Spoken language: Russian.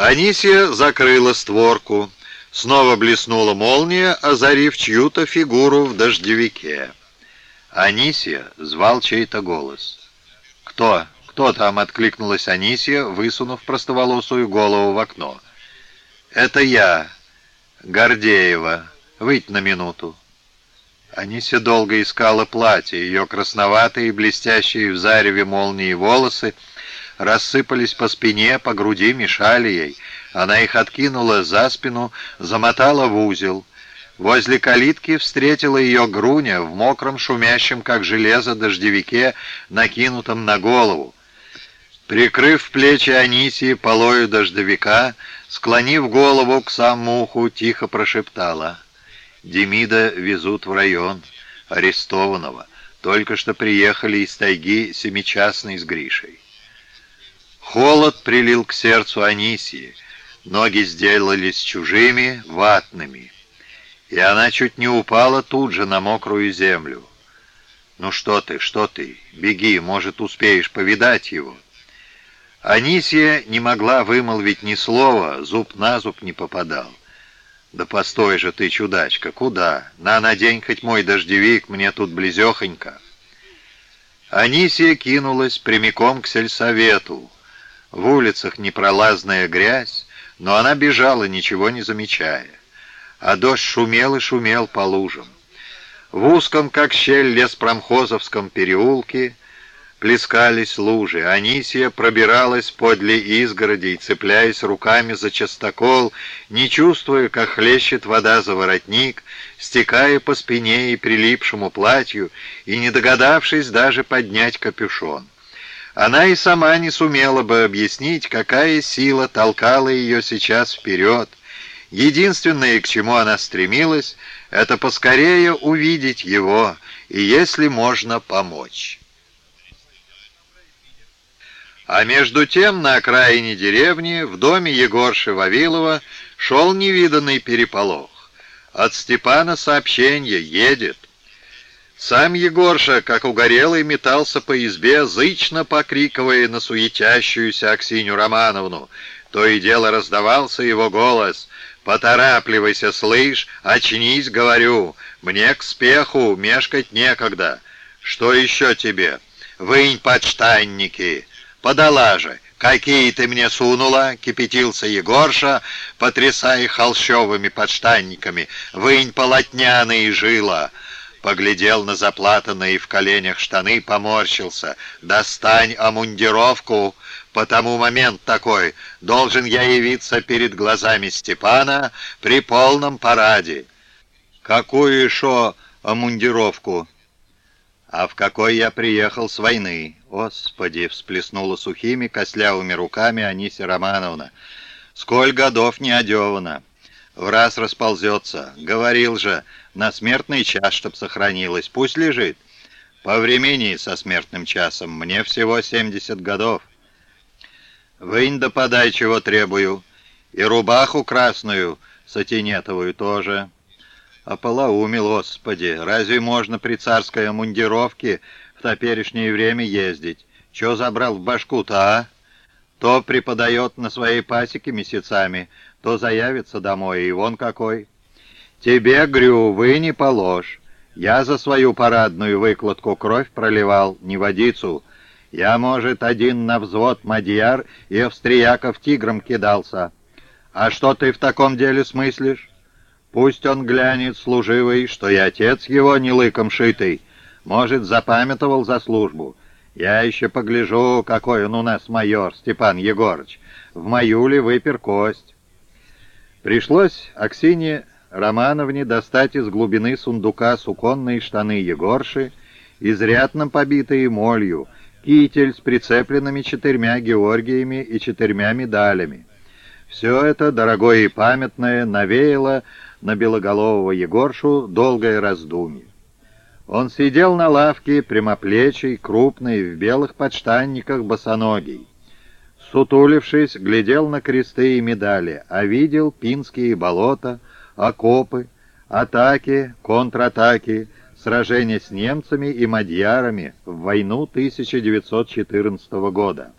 Анисия закрыла створку. Снова блеснула молния, озарив чью-то фигуру в дождевике. «Анисия!» — звал чей-то голос. «Кто? Кто там?» — откликнулась Анисия, высунув простоволосую голову в окно. «Это я, Гордеева. Выйдь на минуту». Анисия долго искала платье, ее красноватые, блестящие в зареве молнии волосы рассыпались по спине, по груди, мешали ей. Она их откинула за спину, замотала в узел. Возле калитки встретила ее Груня в мокром, шумящем, как железо, дождевике, накинутом на голову. Прикрыв плечи Анисии полою дождевика, склонив голову к самому уху, тихо прошептала. «Демида везут в район, арестованного. Только что приехали из тайги семичастный с Гришей». Холод прилил к сердцу Анисии, ноги сделались чужими, ватными, и она чуть не упала тут же на мокрую землю. «Ну что ты, что ты? Беги, может, успеешь повидать его». Анисия не могла вымолвить ни слова, зуб на зуб не попадал. «Да постой же ты, чудачка, куда? На, надень хоть мой дождевик, мне тут близехонько». Анисия кинулась прямиком к сельсовету, в улицах непролазная грязь, но она бежала, ничего не замечая. А дождь шумел и шумел по лужам. В узком, как щель, леспромхозовском переулке плескались лужи. Анисия пробиралась подле изгородей, цепляясь руками за частокол, не чувствуя, как хлещет вода за воротник, стекая по спине и прилипшему платью, и не догадавшись даже поднять капюшон. Она и сама не сумела бы объяснить, какая сила толкала ее сейчас вперед. Единственное, к чему она стремилась, это поскорее увидеть его и, если можно, помочь. А между тем на окраине деревни, в доме Егорши Вавилова, шел невиданный переполох. От Степана сообщение едет. Сам Егорша, как угорелый, метался по избе, зычно покрикивая на суетящуюся Аксинью Романовну. То и дело раздавался его голос. «Поторапливайся, слышь, очнись, говорю, мне к спеху, мешкать некогда. Что еще тебе? Вынь подштанники, подала же». «Какие ты мне сунула?» — кипятился Егорша, потрясая холщовыми подштанниками. «Вынь полотняные жила!» Поглядел на заплатанные в коленях штаны, поморщился. «Достань омундировку, потому момент такой. Должен я явиться перед глазами Степана при полном параде». «Какую еще омундировку?» «А в какой я приехал с войны?» «Господи!» — всплеснула сухими, костлявыми руками Анисия Романовна. «Сколь годов не одевана!» В раз расползется. Говорил же, на смертный час, чтоб сохранилось. Пусть лежит. По времени со смертным часом. Мне всего 70 годов. Вынь да подай, чего требую. И рубаху красную, сатинетовую тоже. Ополоумил, Господи, разве можно при царской мундировке в топерешнее время ездить? Че забрал в башку-то, а? То преподает на своей пасеке месяцами, то заявится домой, и вон какой. Тебе, Грю, вы не положь. Я за свою парадную выкладку кровь проливал, не водицу. Я, может, один на взвод мадьяр и австрияков тигром кидался. А что ты в таком деле смыслишь? Пусть он глянет, служивый, что и отец его не лыком шитый. Может, запамятовал за службу. Я еще погляжу, какой он у нас майор, Степан Егорыч. В мою ли выпер кость. Пришлось Аксине Романовне достать из глубины сундука суконные штаны Егорши, изрядно побитые молью, китель с прицепленными четырьмя Георгиями и четырьмя медалями. Все это, дорогое и памятное, навеяло на белоголового Егоршу долгое раздумье. Он сидел на лавке, прямоплечий, крупный, в белых подштанниках, босоногий сутулившись, глядел на кресты и медали, а видел пинские болота, окопы, атаки, контратаки, сражения с немцами и мадьярами в войну 1914 года.